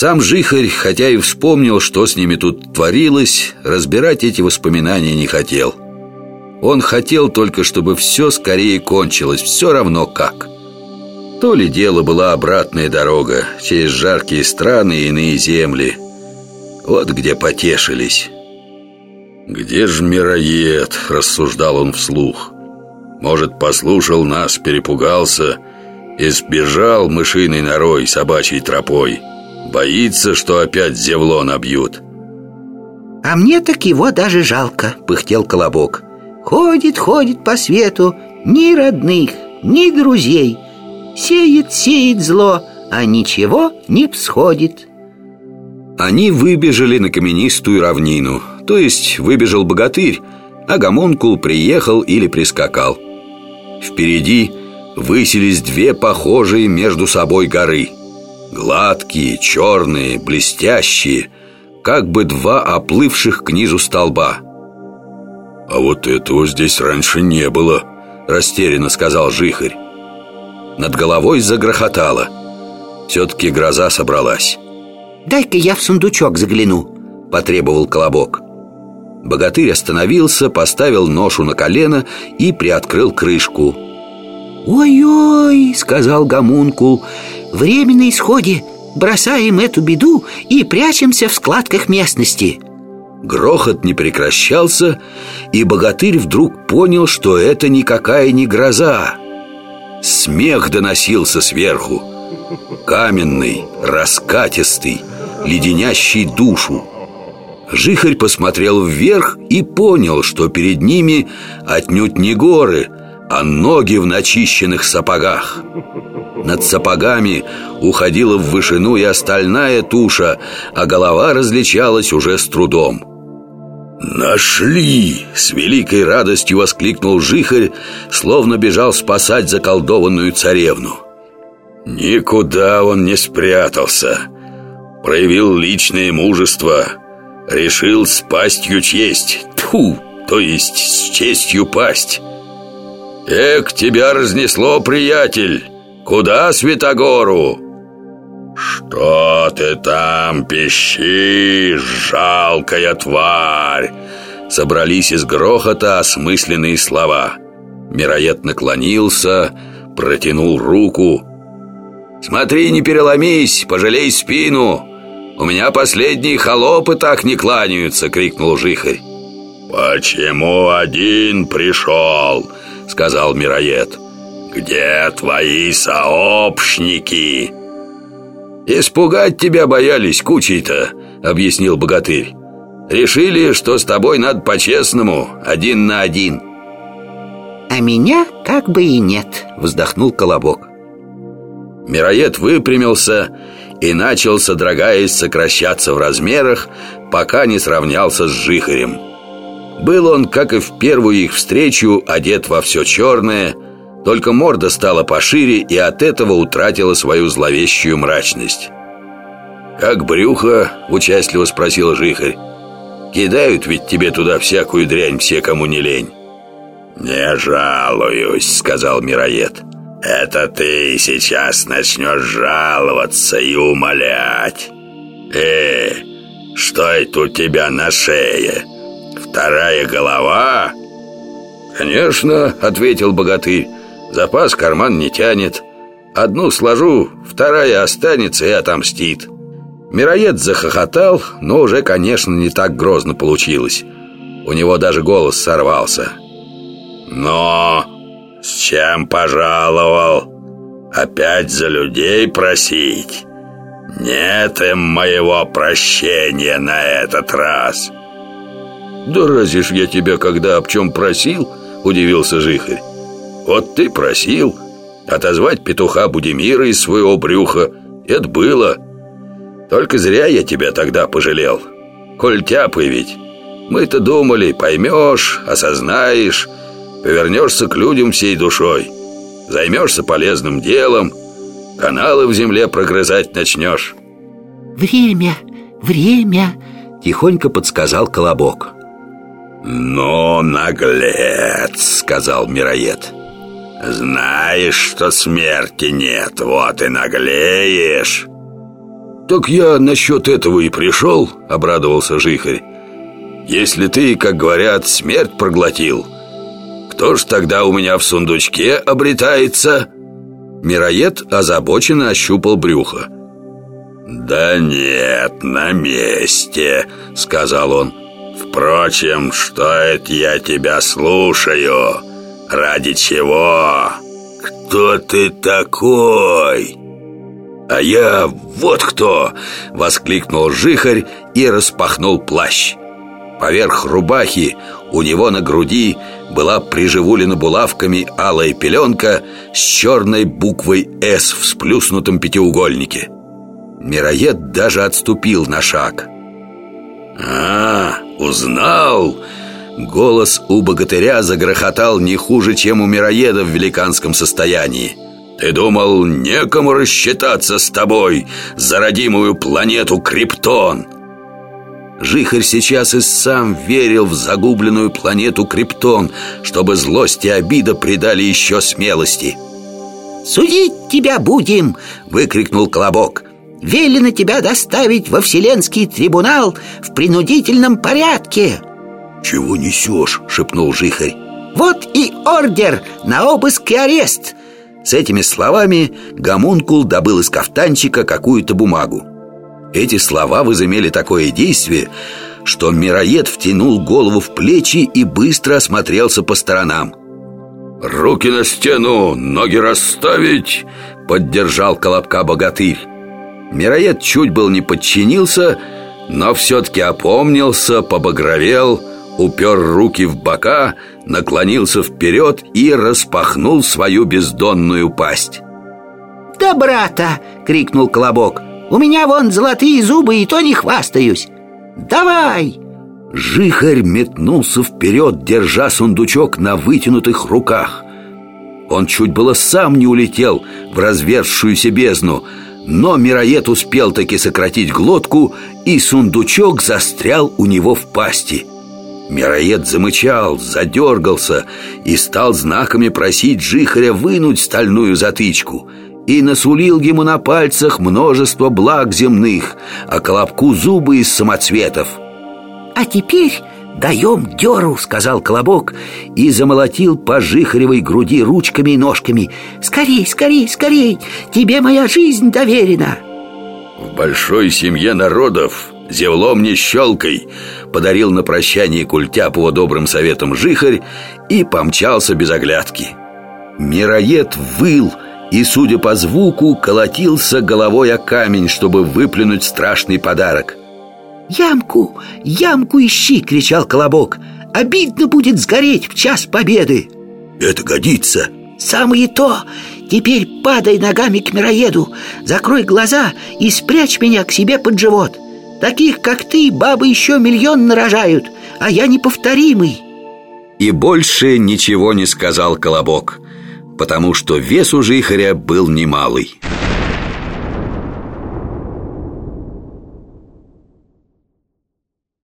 Сам Жихарь, хотя и вспомнил, что с ними тут творилось, разбирать эти воспоминания не хотел. Он хотел только, чтобы все скорее кончилось, все равно как. То ли дело была обратная дорога через жаркие страны и иные земли. Вот где потешились. «Где ж мироед?» – рассуждал он вслух. «Может, послушал нас, перепугался и сбежал мышиной норой собачьей тропой. Боится, что опять зевло набьют». «А мне так его даже жалко», – пыхтел Колобок. «Ходит, ходит по свету, ни родных, ни друзей. Сеет, сеет зло, а ничего не всходит». Они выбежали на каменистую равнину То есть выбежал богатырь А гомункул приехал или прискакал Впереди высились две похожие между собой горы Гладкие, черные, блестящие Как бы два оплывших к низу столба «А вот этого здесь раньше не было», — растерянно сказал Жихарь. Над головой загрохотало. Все-таки гроза собралась. «Дай-ка я в сундучок загляну», — потребовал Колобок. Богатырь остановился, поставил ношу на колено и приоткрыл крышку. «Ой-ой», — сказал Гомункул, — «время на исходе. Бросаем эту беду и прячемся в складках местности». Грохот не прекращался, и богатырь вдруг понял, что это никакая не гроза. Смех доносился сверху. Каменный, раскатистый, леденящий душу. Жихарь посмотрел вверх и понял, что перед ними отнюдь не горы, а ноги в начищенных сапогах. Над сапогами уходила в вышину и остальная туша, а голова различалась уже с трудом. «Нашли!» — с великой радостью воскликнул Жихарь, словно бежал спасать заколдованную царевну. Никуда он не спрятался проявил личное мужество, решил с пастью честь, тьфу, то есть с честью пасть. Эк, тебя разнесло, приятель, куда Святогору? Что ты там пищишь, жалкая тварь? Собрались из грохота осмысленные слова. Мироед наклонился, протянул руку. «Смотри, не переломись, пожалей спину!» «У меня последние холопы так не кланяются!» — крикнул Жихарь. «Почему один пришел?» — сказал Мироед. «Где твои сообщники?» «Испугать тебя боялись кучей-то», — объяснил богатырь. «Решили, что с тобой надо по-честному, один на один». «А меня как бы и нет», — вздохнул Колобок. Мироед выпрямился и начал, содрогаясь, сокращаться в размерах, пока не сравнялся с Жихарем. Был он, как и в первую их встречу, одет во все черное, только морда стала пошире и от этого утратила свою зловещую мрачность. «Как брюхо?» – участливо спросил Жихарь. «Кидают ведь тебе туда всякую дрянь все, кому не лень». «Не жалуюсь», – сказал Мироед. Это ты сейчас начнешь жаловаться и умолять. Э, что это у тебя на шее? Вторая голова? Конечно, ответил богатырь. Запас карман не тянет. Одну сложу, вторая останется и отомстит. Мироед захохотал, но уже, конечно, не так грозно получилось. У него даже голос сорвался. Но «С чем пожаловал? Опять за людей просить? Нет им моего прощения на этот раз!» «Да разве ж я тебя когда об чем просил?» – удивился Жихарь. «Вот ты просил отозвать петуха Будимира из своего брюха. Это было. Только зря я тебя тогда пожалел. Коль тяпы ведь. Мы-то думали, поймешь, осознаешь, Повернешься к людям всей душой Займешься полезным делом Каналы в земле прогрызать начнешь Время, время Тихонько подсказал Колобок «Ну, наглец!» — сказал Мироед «Знаешь, что смерти нет, вот и наглеешь!» «Так я насчет этого и пришел», — обрадовался Жихарь «Если ты, как говорят, смерть проглотил, кто ж тогда у меня в сундучке обретается?» Мироед озабоченно ощупал брюхо «Да нет, на месте», — сказал он «Впрочем, что это я тебя слушаю? Ради чего? Кто ты такой?» «А я вот кто!» — воскликнул Жихарь и распахнул плащ. Поверх рубахи у него на груди была приживулена булавками алая пеленка с черной буквой «С» в сплюснутом пятиугольнике. Мироед даже отступил на шаг. «А, узнал!» Голос у богатыря загрохотал не хуже, чем у мироеда в великанском состоянии. Ты думал, некому рассчитаться с тобой за родимую планету Криптон? Жихарь сейчас и сам верил в загубленную планету Криптон, чтобы злость и обида придали еще смелости. «Судить тебя будем!» — выкрикнул Колобок. «Велено тебя доставить во Вселенский трибунал в принудительном порядке!» «Чего несешь?» — шепнул Жихарь. «Вот и ордер на обыск и арест!» С этими словами гомункул добыл из кафтанчика какую-то бумагу. Эти слова возымели такое действие, что мироед втянул голову в плечи и быстро осмотрелся по сторонам. «Руки на стену, ноги расставить!» — поддержал Колобка богатырь. Мироед чуть был не подчинился, но все-таки опомнился, побагровел, упер руки в бока — наклонился вперед и распахнул свою бездонную пасть. «Да, брата!» — крикнул Колобок. «У меня вон золотые зубы, и то не хвастаюсь! Давай!» Жихарь метнулся вперед, держа сундучок на вытянутых руках. Он чуть было сам не улетел в разверзшуюся бездну, но мироед успел таки сократить глотку, и сундучок застрял у него в пасти. Мироед замычал, задергался и стал знаками просить Жихаря вынуть стальную затычку и насулил ему на пальцах множество благ земных, а Колобку зубы из самоцветов. «А теперь даем дёру», — сказал Колобок и замолотил по Жихаревой груди ручками и ножками. «Скорей, скорей, скорей! Тебе моя жизнь доверена!» В большой семье народов зевлом не щелкой Подарил на прощание Культяпову добрым советом жихарь И помчался без оглядки Мироед выл и, судя по звуку, колотился головой о камень, чтобы выплюнуть страшный подарок «Ямку, ямку ищи!» — кричал Колобок «Обидно будет сгореть в час победы!» «Это годится!» «Самое то! Теперь падай ногами к мироеду, закрой глаза и спрячь меня к себе под живот. Таких, как ты, бабы еще миллион нарожают, а я неповторимый». И больше ничего не сказал Колобок, потому что вес у жихаря был немалый.